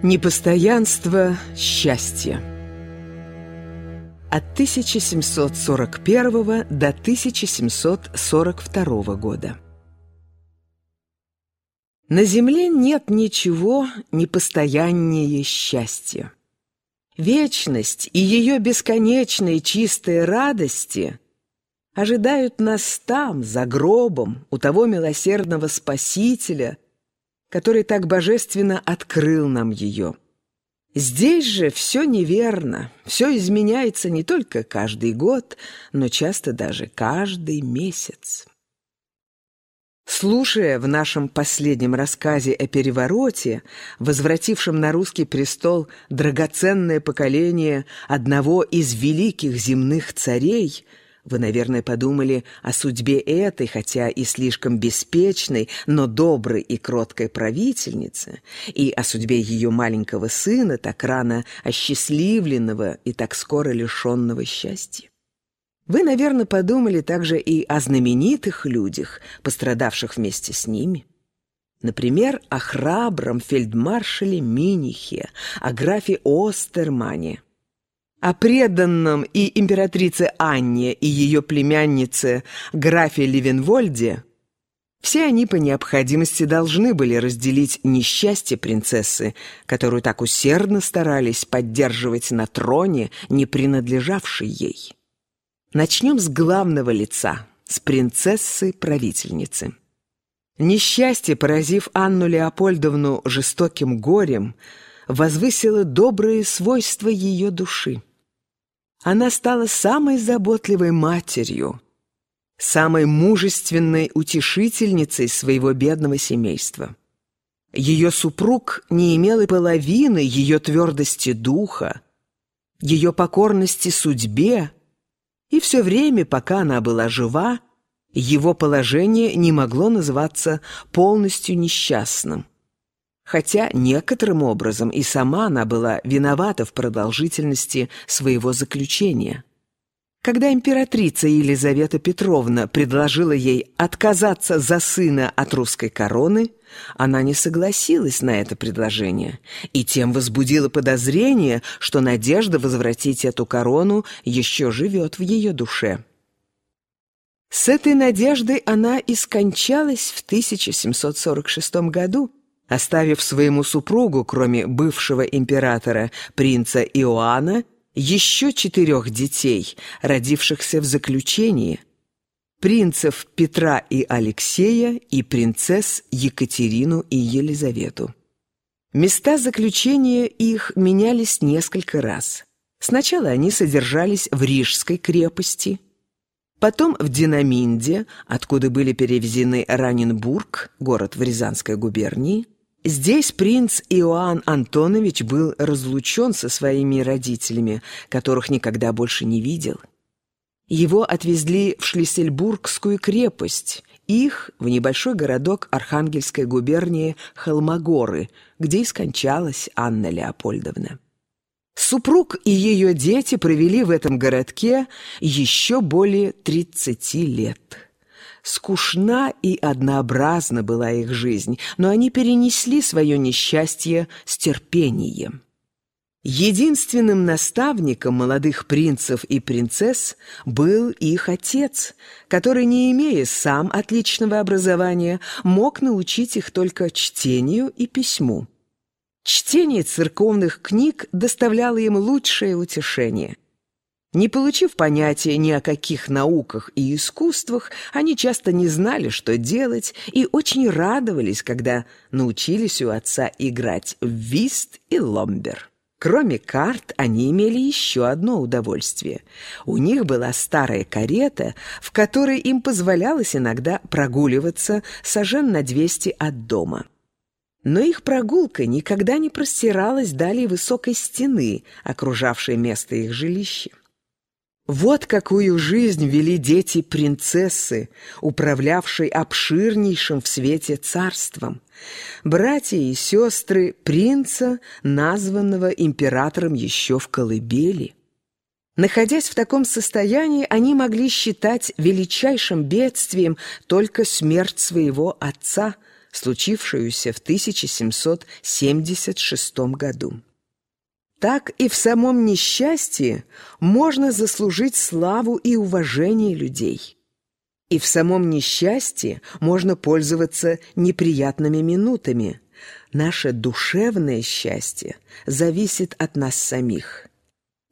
Непостоянство счастья От 1741 до 1742 года На земле нет ничего непостояннее счастья. Вечность и ее бесконечные чистые радости ожидают нас там, за гробом, у того милосердного Спасителя – который так божественно открыл нам ее. Здесь же все неверно, все изменяется не только каждый год, но часто даже каждый месяц. Слушая в нашем последнем рассказе о перевороте, возвратившем на русский престол драгоценное поколение одного из великих земных царей – вы, наверное, подумали о судьбе этой, хотя и слишком беспечной, но доброй и кроткой правительницы, и о судьбе ее маленького сына, так рано осчастливленного и так скоро лишенного счастья. Вы, наверное, подумали также и о знаменитых людях, пострадавших вместе с ними. Например, о храбром фельдмаршале Минихе, о графе Остермане – о преданном и императрице Анне и ее племяннице графе Левенвольде все они по необходимости должны были разделить несчастье принцессы, которую так усердно старались поддерживать на троне, не принадлежавшей ей. Начнем с главного лица, с принцессы-правительницы. Несчастье, поразив Анну Леопольдовну жестоким горем, возвысило добрые свойства ее души. Она стала самой заботливой матерью, самой мужественной утешительницей своего бедного семейства. Ее супруг не имел и половины ее твердости духа, ее покорности судьбе, и все время, пока она была жива, его положение не могло называться полностью несчастным хотя некоторым образом и сама она была виновата в продолжительности своего заключения. Когда императрица Елизавета Петровна предложила ей отказаться за сына от русской короны, она не согласилась на это предложение и тем возбудила подозрение, что надежда возвратить эту корону еще живет в ее душе. С этой надеждой она и скончалась в 1746 году, оставив своему супругу, кроме бывшего императора, принца Иоанна, еще четырех детей, родившихся в заключении, принцев Петра и Алексея и принцесс Екатерину и Елизавету. Места заключения их менялись несколько раз. Сначала они содержались в Рижской крепости, потом в Динаминде, откуда были перевезены Раненбург, город в Рязанской губернии, Здесь принц Иоанн Антонович был разлучен со своими родителями, которых никогда больше не видел. Его отвезли в Шлиссельбургскую крепость, их в небольшой городок Архангельской губернии Холмогоры, где и скончалась Анна Леопольдовна. Супруг и ее дети провели в этом городке еще более 30 лет. Скучна и однообразна была их жизнь, но они перенесли свое несчастье с терпением. Единственным наставником молодых принцев и принцесс был их отец, который, не имея сам отличного образования, мог научить их только чтению и письму. Чтение церковных книг доставляло им лучшее утешение – не получив понятия ни о каких науках и искусствах, они часто не знали, что делать, и очень радовались, когда научились у отца играть в вист и ломбер. Кроме карт, они имели еще одно удовольствие. У них была старая карета, в которой им позволялось иногда прогуливаться сажен на 200 от дома. Но их прогулка никогда не простиралась далее высокой стены, окружавшей место их жилища. Вот какую жизнь вели дети принцессы, управлявшей обширнейшим в свете царством, братья и сестры принца, названного императором еще в колыбели. Находясь в таком состоянии, они могли считать величайшим бедствием только смерть своего отца, случившуюся в 1776 году. Так и в самом несчастье можно заслужить славу и уважение людей. И в самом несчастье можно пользоваться неприятными минутами. Наше душевное счастье зависит от нас самих.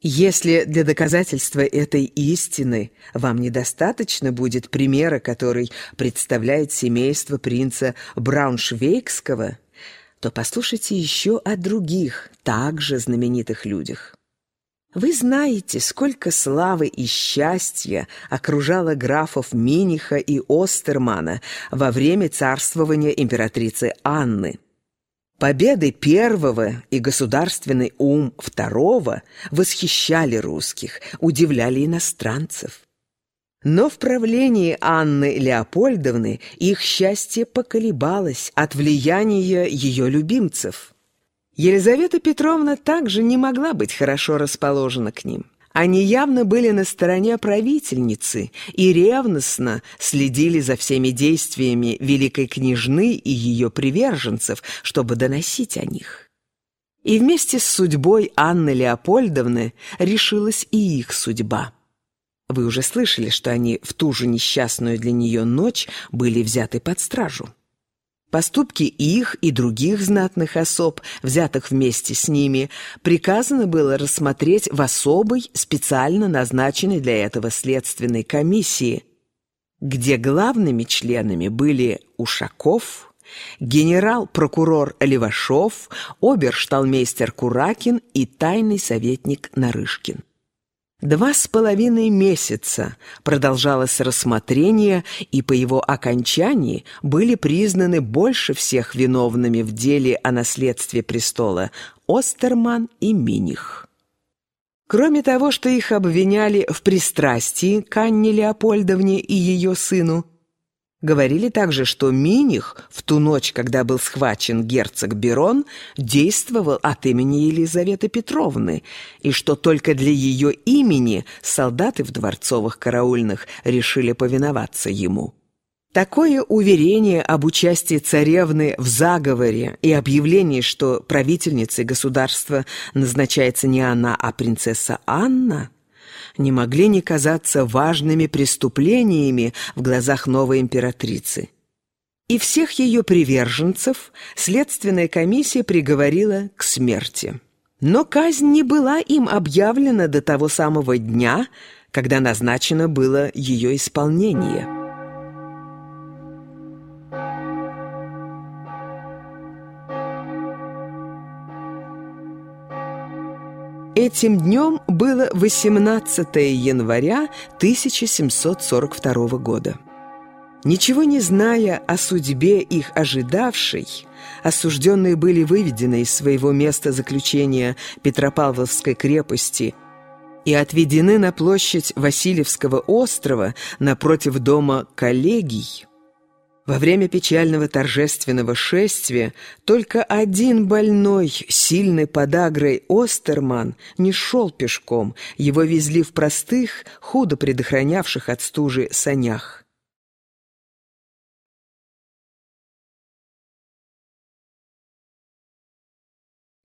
Если для доказательства этой истины вам недостаточно будет примера, который представляет семейство принца Брауншвейгского, то послушайте еще о других, также знаменитых людях. Вы знаете, сколько славы и счастья окружало графов Миниха и Остермана во время царствования императрицы Анны. Победы первого и государственный ум второго восхищали русских, удивляли иностранцев. Но в правлении Анны Леопольдовны их счастье поколебалось от влияния ее любимцев. Елизавета Петровна также не могла быть хорошо расположена к ним. Они явно были на стороне правительницы и ревностно следили за всеми действиями великой княжны и ее приверженцев, чтобы доносить о них. И вместе с судьбой Анны Леопольдовны решилась и их судьба. Вы уже слышали, что они в ту же несчастную для нее ночь были взяты под стражу. Поступки их и других знатных особ, взятых вместе с ними, приказано было рассмотреть в особой, специально назначенной для этого следственной комиссии, где главными членами были Ушаков, генерал-прокурор Левашов, обершталмейстер Куракин и тайный советник Нарышкин. Два с половиной месяца продолжалось рассмотрение, и по его окончании были признаны больше всех виновными в деле о наследстве престола Остерман и Миних. Кроме того, что их обвиняли в пристрастии к Анне Леопольдовне и ее сыну, Говорили также, что Миних в ту ночь, когда был схвачен герцог Берон, действовал от имени Елизаветы Петровны, и что только для ее имени солдаты в дворцовых караульных решили повиноваться ему. Такое уверение об участии царевны в заговоре и объявление, что правительницей государства назначается не она, а принцесса Анна – не могли не казаться важными преступлениями в глазах новой императрицы. И всех ее приверженцев следственная комиссия приговорила к смерти. Но казнь не была им объявлена до того самого дня, когда назначено было ее исполнение. Этим днем было 18 января 1742 года. Ничего не зная о судьбе их ожидавшей, осужденные были выведены из своего места заключения Петропавловской крепости и отведены на площадь Васильевского острова напротив дома коллегий, во время печального торжественного шествия только один больной, сильный подагрой Остерман, не шел пешком, его везли в простых, худо предохранявших от стужи санях.